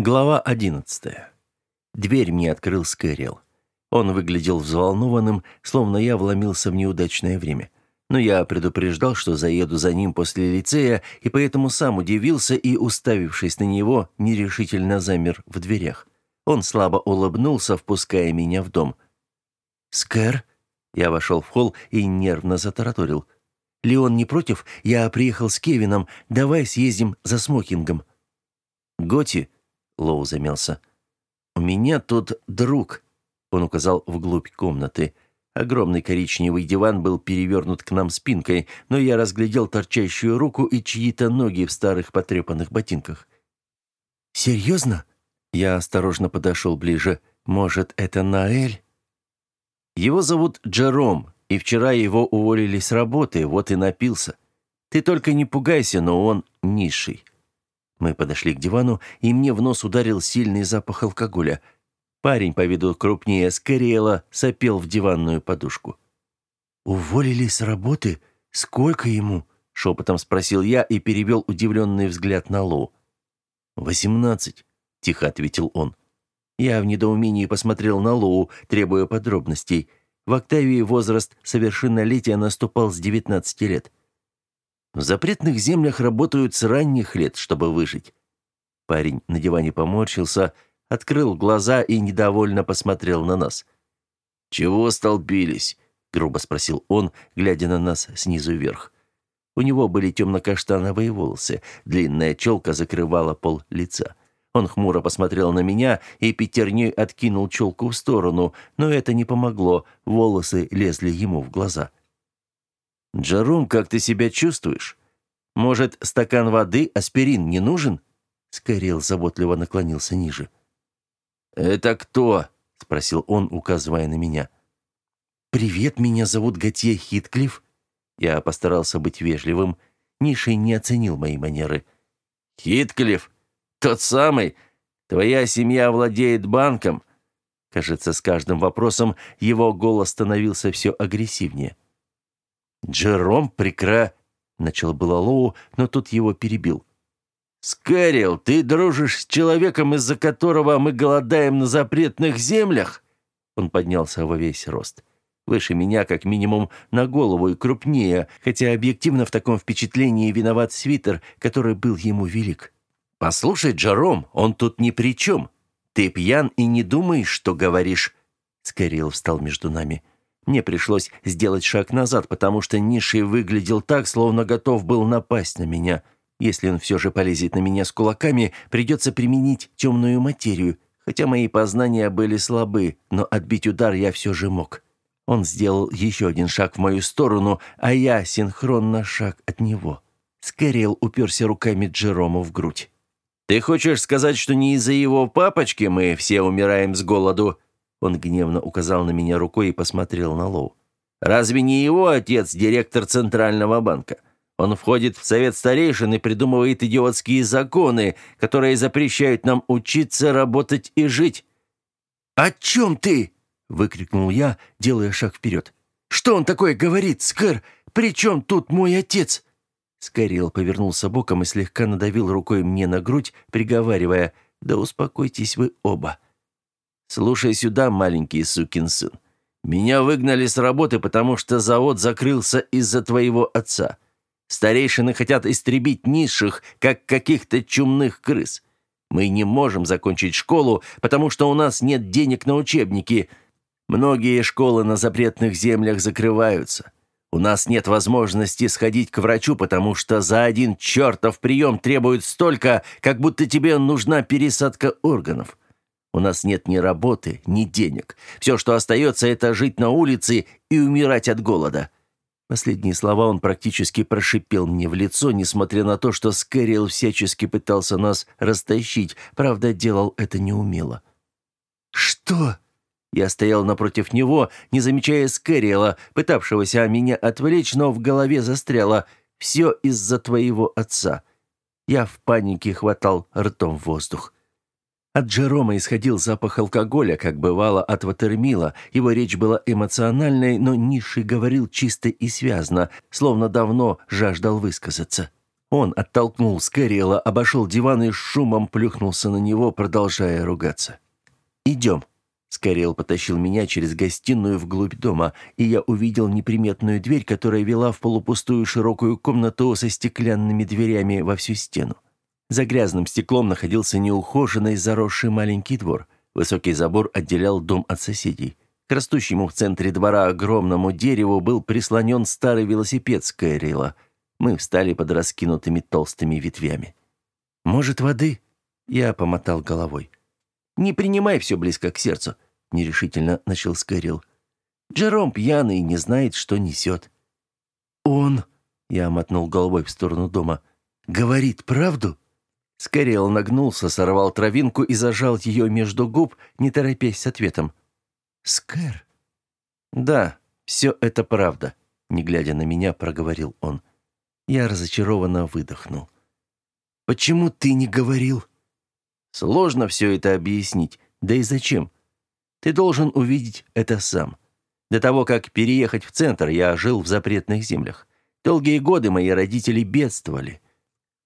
Глава 11. Дверь мне открыл Скэрилл. Он выглядел взволнованным, словно я вломился в неудачное время. Но я предупреждал, что заеду за ним после лицея, и поэтому сам удивился и, уставившись на него, нерешительно замер в дверях. Он слабо улыбнулся, впуская меня в дом. «Скэр?» Я вошел в холл и нервно затараторил. «Леон не против? Я приехал с Кевином. Давай съездим за смокингом». «Готи?» Лоу замялся. «У меня тут друг», — он указал вглубь комнаты. Огромный коричневый диван был перевернут к нам спинкой, но я разглядел торчащую руку и чьи-то ноги в старых потрепанных ботинках. «Серьезно?» Я осторожно подошел ближе. «Может, это Наэль?» «Его зовут Джером, и вчера его уволили с работы, вот и напился. Ты только не пугайся, но он низший». Мы подошли к дивану, и мне в нос ударил сильный запах алкоголя. Парень по виду крупнее Скэриэла сопел в диванную подушку. «Уволили с работы? Сколько ему?» — шепотом спросил я и перевел удивленный взгляд на Лоу. «Восемнадцать», — тихо ответил он. Я в недоумении посмотрел на Лоу, требуя подробностей. В Октавии возраст совершеннолетия наступал с девятнадцати лет. В запретных землях работают с ранних лет, чтобы выжить. Парень на диване поморщился, открыл глаза и недовольно посмотрел на нас. «Чего столпились?» — грубо спросил он, глядя на нас снизу вверх. У него были темно-каштановые волосы, длинная челка закрывала пол лица. Он хмуро посмотрел на меня и пятерней откинул челку в сторону, но это не помогло, волосы лезли ему в глаза. «Джером, как ты себя чувствуешь? Может, стакан воды, аспирин не нужен?» Скорел заботливо наклонился ниже. «Это кто?» — спросил он, указывая на меня. «Привет, меня зовут Готье Хитклифф». Я постарался быть вежливым. Нишей не оценил мои манеры. «Хитклифф? Тот самый? Твоя семья владеет банком?» Кажется, с каждым вопросом его голос становился все агрессивнее. «Джером прекра...» — начал было Лоу, но тут его перебил. «Скэрилл, ты дружишь с человеком, из-за которого мы голодаем на запретных землях?» Он поднялся во весь рост. Выше меня, как минимум, на голову и крупнее, хотя объективно в таком впечатлении виноват свитер, который был ему велик. «Послушай, Джером, он тут ни при чем. Ты пьян и не думаешь, что говоришь?» Скэрилл встал между нами. Мне пришлось сделать шаг назад, потому что Ниши выглядел так, словно готов был напасть на меня. Если он все же полезет на меня с кулаками, придется применить темную материю, хотя мои познания были слабы, но отбить удар я все же мог. Он сделал еще один шаг в мою сторону, а я синхронно шаг от него. Скэрилл уперся руками Джерому в грудь. «Ты хочешь сказать, что не из-за его папочки мы все умираем с голоду?» Он гневно указал на меня рукой и посмотрел на Лоу. «Разве не его отец директор Центрального банка? Он входит в совет старейшин и придумывает идиотские законы, которые запрещают нам учиться, работать и жить». «О чем ты?» — выкрикнул я, делая шаг вперед. «Что он такое говорит, Скэр? При чем тут мой отец?» Скэрилл повернулся боком и слегка надавил рукой мне на грудь, приговаривая, «Да успокойтесь вы оба». «Слушай сюда, маленький сукин сын. Меня выгнали с работы, потому что завод закрылся из-за твоего отца. Старейшины хотят истребить низших, как каких-то чумных крыс. Мы не можем закончить школу, потому что у нас нет денег на учебники. Многие школы на запретных землях закрываются. У нас нет возможности сходить к врачу, потому что за один чертов прием требует столько, как будто тебе нужна пересадка органов. У нас нет ни работы, ни денег. Все, что остается, это жить на улице и умирать от голода». Последние слова он практически прошипел мне в лицо, несмотря на то, что Скэрилл всячески пытался нас растащить, правда, делал это неумело. «Что?» Я стоял напротив него, не замечая Скэрилла, пытавшегося меня отвлечь, но в голове застряло «все из-за твоего отца». Я в панике хватал ртом воздух. От Джерома исходил запах алкоголя, как бывало от Ватермила. Его речь была эмоциональной, но Ниши говорил чисто и связно, словно давно жаждал высказаться. Он оттолкнул Скэриэла, обошел диван и с шумом плюхнулся на него, продолжая ругаться. «Идем». Скэриэл потащил меня через гостиную вглубь дома, и я увидел неприметную дверь, которая вела в полупустую широкую комнату со стеклянными дверями во всю стену. За грязным стеклом находился неухоженный, заросший маленький двор. Высокий забор отделял дом от соседей. К растущему в центре двора огромному дереву был прислонен старый велосипед Скайрила. Мы встали под раскинутыми толстыми ветвями. «Может, воды?» Я помотал головой. «Не принимай все близко к сердцу», — нерешительно начал Скайрил. «Джером пьяный не знает, что несет». «Он...» — я мотнул головой в сторону дома. «Говорит правду?» Скайрил нагнулся, сорвал травинку и зажал ее между губ, не торопясь с ответом. «Скэр?» «Да, все это правда», — не глядя на меня, проговорил он. Я разочарованно выдохнул. «Почему ты не говорил?» «Сложно все это объяснить. Да и зачем? Ты должен увидеть это сам. До того, как переехать в центр, я жил в запретных землях. Долгие годы мои родители бедствовали».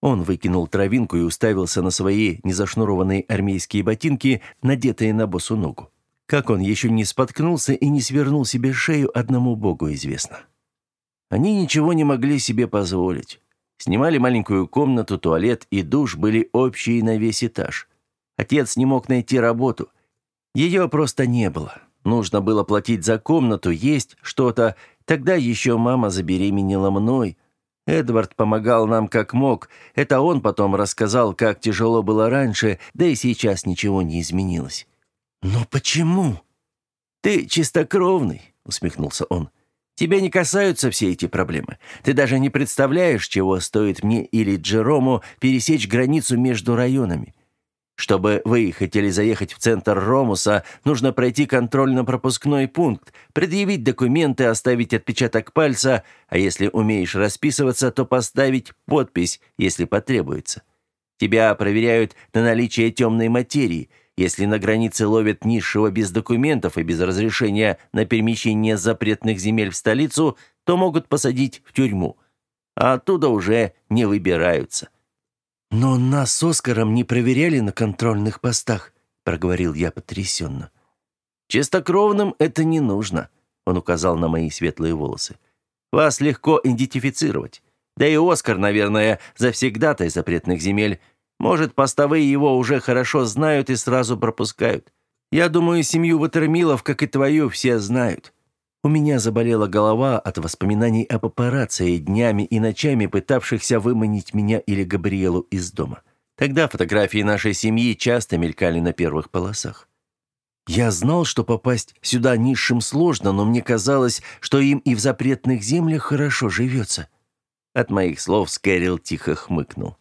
Он выкинул травинку и уставился на свои незашнурованные армейские ботинки, надетые на босу ногу. Как он еще не споткнулся и не свернул себе шею, одному богу известно. Они ничего не могли себе позволить. Снимали маленькую комнату, туалет и душ были общие на весь этаж. Отец не мог найти работу. Ее просто не было. Нужно было платить за комнату, есть что-то. Тогда еще мама забеременела мной. Эдвард помогал нам как мог. Это он потом рассказал, как тяжело было раньше, да и сейчас ничего не изменилось. «Но почему?» «Ты чистокровный», — усмехнулся он. «Тебя не касаются все эти проблемы. Ты даже не представляешь, чего стоит мне или Джерому пересечь границу между районами. Чтобы выехать или заехать в центр Ромуса, нужно пройти контрольно-пропускной пункт, предъявить документы, оставить отпечаток пальца, а если умеешь расписываться, то поставить подпись, если потребуется. Тебя проверяют на наличие темной материи — если на границе ловят низшего без документов и без разрешения на перемещение запретных земель в столицу, то могут посадить в тюрьму. А оттуда уже не выбираются. «Но нас с Оскаром не проверяли на контрольных постах», — проговорил я потрясенно. «Чистокровным это не нужно», — он указал на мои светлые волосы. «Вас легко идентифицировать. Да и Оскар, наверное, завсегдатай запретных земель, может, постовые его уже хорошо знают и сразу пропускают. Я думаю, семью Ватермилов, как и твою, все знают. У меня заболела голова от воспоминаний о папарацци днями и ночами пытавшихся выманить меня или Габриэлу из дома. Тогда фотографии нашей семьи часто мелькали на первых полосах. Я знал, что попасть сюда низшим сложно, но мне казалось, что им и в запретных землях хорошо живется. От моих слов Скэрилл тихо хмыкнул.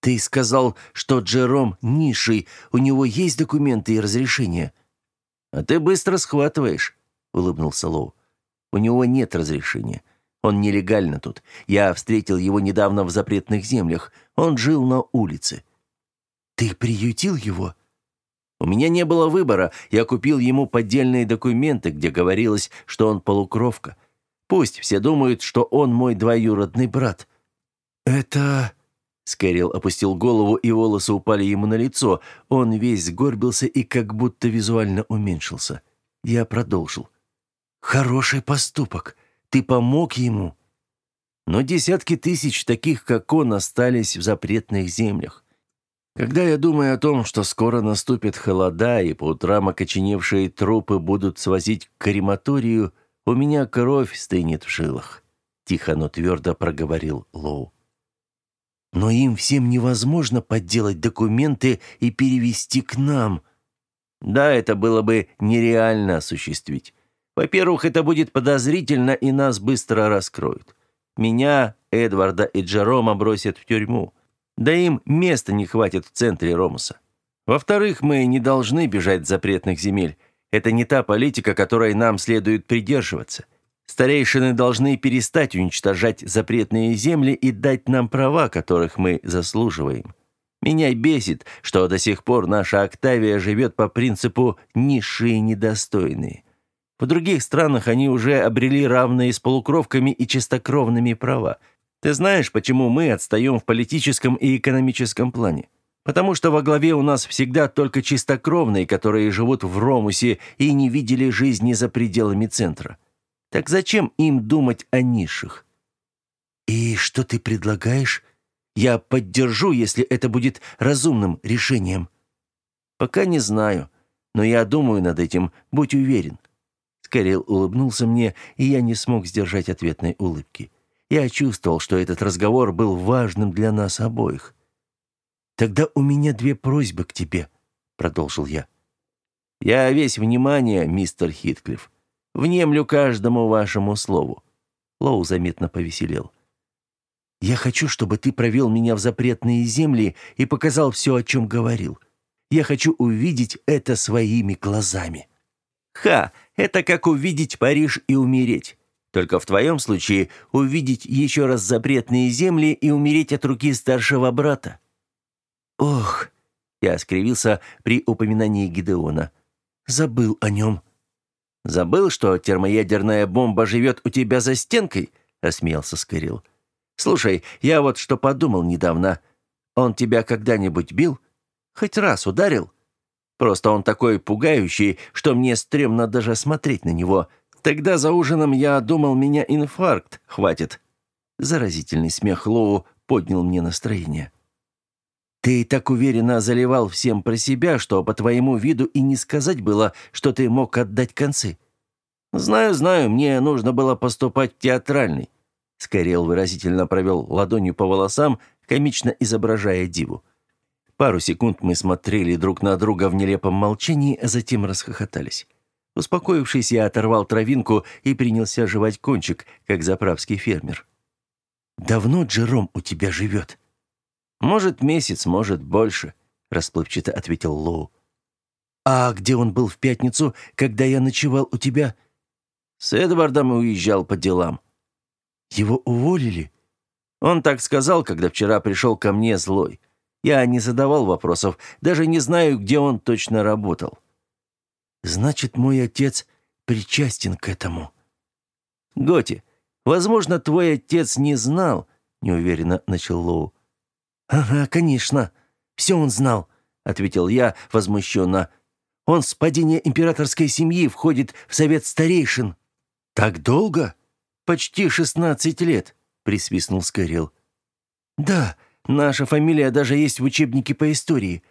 «Ты сказал, что Джером низший, у него есть документы и разрешения». «А ты быстро схватываешь», — улыбнулся Лоу. «У него нет разрешения. Он нелегально тут. Я встретил его недавно в запретных землях. Он жил на улице». «Ты приютил его?» «У меня не было выбора. Я купил ему поддельные документы, где говорилось, что он полукровка. Пусть все думают, что он мой двоюродный брат». «Это...» Скэрилл опустил голову, и волосы упали ему на лицо. Он весь сгорбился и как будто визуально уменьшился. Я продолжил. «Хороший поступок. Ты помог ему». Но десятки тысяч таких, как он, остались в запретных землях. Когда я думаю о том, что скоро наступит холода, и по утрам окоченевшие трупы будут свозить к крематорию, у меня кровь стынет в жилах. Тихо, но твердо проговорил Лоу. Но им всем невозможно подделать документы и перевести к нам. Да, это было бы нереально осуществить. Во-первых, это будет подозрительно, и нас быстро раскроют. Меня, Эдварда и Джерома бросят в тюрьму. Да им места не хватит в центре Ромуса. Во-вторых, мы не должны бежать с запретных земель. Это не та политика, которой нам следует придерживаться. Старейшины должны перестать уничтожать запретные земли и дать нам права, которых мы заслуживаем. Меня бесит, что до сих пор наша Октавия живет по принципу «низшие недостойные». В других странах они уже обрели равные с полукровками и чистокровными права. Ты знаешь, почему мы отстаем в политическом и экономическом плане? Потому что во главе у нас всегда только чистокровные, которые живут в Ромусе и не видели жизни за пределами центра. Так зачем им думать о низших? И что ты предлагаешь? Я поддержу, если это будет разумным решением. Пока не знаю, но я думаю над этим, будь уверен. Скорел улыбнулся мне, и я не смог сдержать ответной улыбки. Я чувствовал, что этот разговор был важным для нас обоих. «Тогда у меня две просьбы к тебе», — продолжил я. «Я весь внимание, мистер Хитклифф. Внемлю каждому вашему слову». Лоу заметно повеселел. «Я хочу, чтобы ты провел меня в запретные земли и показал все, о чем говорил. Я хочу увидеть это своими глазами». «Ха! Это как увидеть Париж и умереть. Только в твоем случае увидеть еще раз запретные земли и умереть от руки старшего брата». «Ох!» — я скривился при упоминании Гидеона. «Забыл о нем». «Забыл, что термоядерная бомба живет у тебя за стенкой?» — рассмеялся Скорил. «Слушай, я вот что подумал недавно. Он тебя когда-нибудь бил? Хоть раз ударил?» Просто он такой пугающий, что мне стрёмно даже смотреть на него. Тогда за ужином я думал, меня инфаркт хватит. Заразительный смех Лоу поднял мне настроение. Ты так уверенно заливал всем про себя, что по твоему виду и не сказать было, что ты мог отдать концы. Знаю, знаю, мне нужно было поступать в театральный. Скорел выразительно провел ладонью по волосам, комично изображая диву. Пару секунд мы смотрели друг на друга в нелепом молчании, а затем расхохотались. Успокоившись, я оторвал травинку и принялся жевать кончик, как заправский фермер. «Давно Джером у тебя живет?» «Может, месяц, может, больше», — расплывчато ответил Лоу. «А где он был в пятницу, когда я ночевал у тебя?» «С Эдвардом уезжал по делам». «Его уволили?» «Он так сказал, когда вчера пришел ко мне злой. Я не задавал вопросов, даже не знаю, где он точно работал. Значит, мой отец причастен к этому. Готи, возможно, твой отец не знал, неуверенно начал Лоу. Ага, конечно. Все он знал, ответил я возмущенно. Он с падения императорской семьи входит в совет старейшин. Так долго? Почти шестнадцать лет, присвистнул Скорел. Да, Наша фамилия даже есть в учебнике по истории.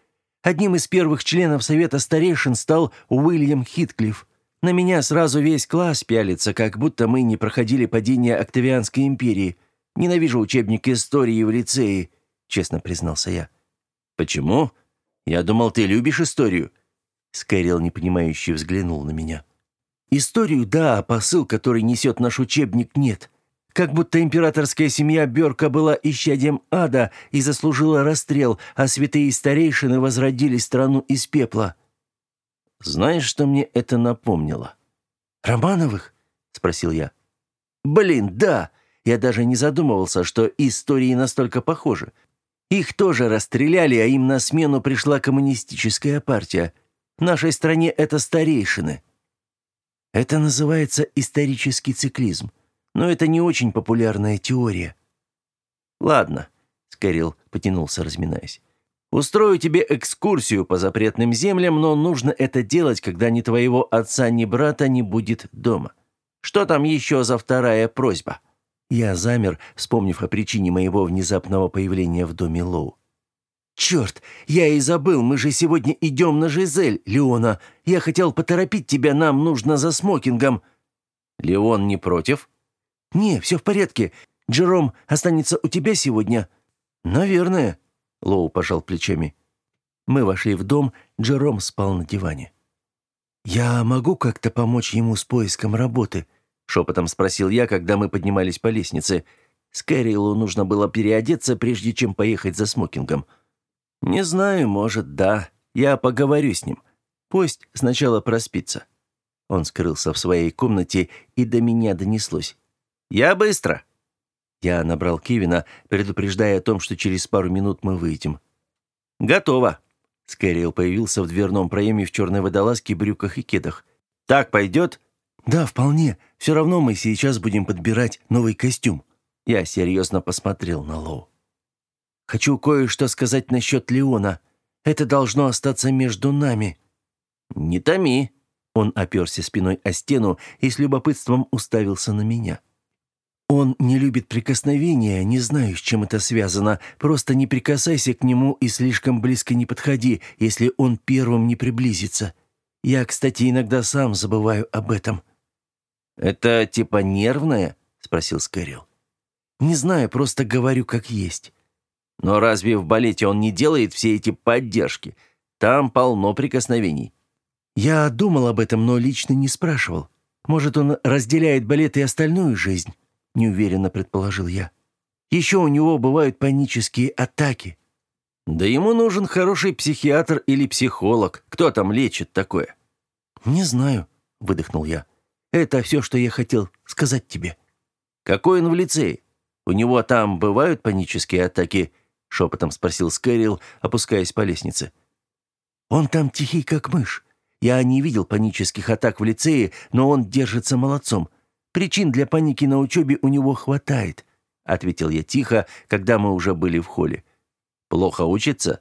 Одним из первых членов Совета Старейшин стал Уильям Хитклифф. На меня сразу весь класс пялится, как будто мы не проходили падение Октавианской империи. Ненавижу учебник истории в лицее», — честно признался я. «Почему? Я думал, ты любишь историю». Скайрилл непонимающе взглянул на меня. «Историю, да, а посыл, который несет наш учебник, нет. Как будто императорская семья Бёрка была исчадием ада и заслужила расстрел, а святые старейшины возродили страну из пепла. Знаешь, что мне это напомнило? Романовых? спросил я. Блин, да. Я даже не задумывался, что истории настолько похожи. Их тоже расстреляли, а им на смену пришла коммунистическая партия. В нашей стране это старейшины. Это называется исторический циклизм но это не очень популярная теория». «Ладно», — Скэрилл потянулся, разминаясь. «Устрою тебе экскурсию по запретным землям, но нужно это делать, когда ни твоего отца, ни брата не будет дома. Что там еще за вторая просьба?» Я замер, вспомнив о причине моего внезапного появления в доме Лоу. «Черт, я и забыл, мы же сегодня идем на Жизель, Леона. Я хотел поторопить тебя, нам нужно за смокингом». «Леон не против?» «Не, все в порядке. Джером останется у тебя сегодня?» «Наверное», — Лоу пожал плечами. Мы вошли в дом, Джером спал на диване. «Я могу как-то помочь ему с поиском работы?» — шепотом спросил я, когда мы поднимались по лестнице. Скэрилу нужно было переодеться, прежде чем поехать за смокингом. «Не знаю, может, да. Я поговорю с ним. Пусть сначала проспится». Он скрылся в своей комнате, и до меня донеслось. «Я быстро!» Я набрал Кевина, предупреждая о том, что через пару минут мы выйдем. «Готово!» Скэрилл появился в дверном проеме в черной водолазке, брюках и кедах. «Так пойдет?» «Да, вполне. Все равно мы сейчас будем подбирать новый костюм». Я серьезно посмотрел на Лоу. «Хочу кое-что сказать насчет Леона. Это должно остаться между нами». «Не томи». Он оперся спиной о стену и с любопытством уставился на меня. «Он не любит прикосновения, не знаю, с чем это связано. Просто не прикасайся к нему и слишком близко не подходи, если он первым не приблизится. Я, кстати, иногда сам забываю об этом». «Это типа нервное?» — спросил Скэрилл. «Не знаю, просто говорю как есть». «Но разве в балете он не делает все эти поддержки? Там полно прикосновений». «Я думал об этом, но лично не спрашивал. Может, он разделяет балет и остальную жизнь?» — неуверенно предположил я. «Еще у него бывают панические атаки». «Да ему нужен хороший психиатр или психолог. Кто там лечит такое?» «Не знаю», — выдохнул я. «Это все, что я хотел сказать тебе». «Какой он в лицее? У него там бывают панические атаки?» — шепотом спросил Скэрилл, опускаясь по лестнице. «Он там тихий, как мышь. Я не видел панических атак в лицее, но он держится молодцом. Причин для паники на учебе у него хватает», — ответил я тихо, когда мы уже были в холле. «Плохо учится?»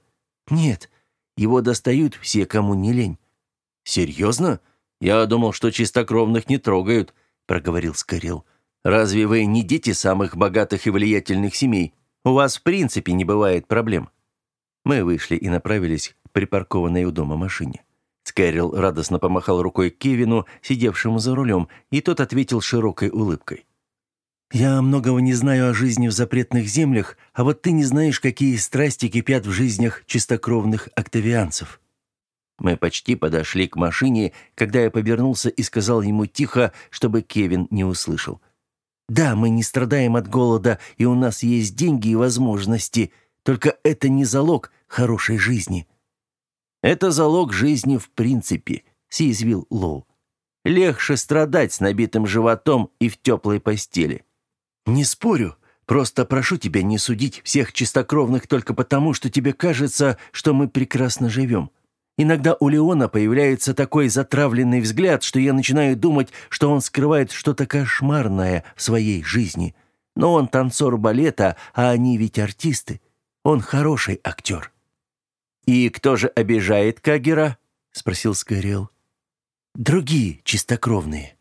«Нет. Его достают все, кому не лень». «Серьезно? Я думал, что чистокровных не трогают», — проговорил Скорел. «Разве вы не дети самых богатых и влиятельных семей? У вас в принципе не бывает проблем». Мы вышли и направились к припаркованной у дома машине. Скэрилл радостно помахал рукой Кевину, сидевшему за рулем, и тот ответил широкой улыбкой. «Я многого не знаю о жизни в запретных землях, а вот ты не знаешь, какие страсти кипят в жизнях чистокровных октавианцев». Мы почти подошли к машине, когда я повернулся и сказал ему тихо, чтобы Кевин не услышал. «Да, мы не страдаем от голода, и у нас есть деньги и возможности, только это не залог хорошей жизни». Это залог жизни в принципе, съязвил Лоу. Легче страдать с набитым животом и в теплой постели. Не спорю, просто прошу тебя не судить всех чистокровных только потому, что тебе кажется, что мы прекрасно живем. Иногда у Леона появляется такой затравленный взгляд, что я начинаю думать, что он скрывает что-то кошмарное в своей жизни. Но он танцор балета, а они ведь артисты. Он хороший актер. «И кто же обижает Кагера?» — спросил Скайрел. «Другие чистокровные».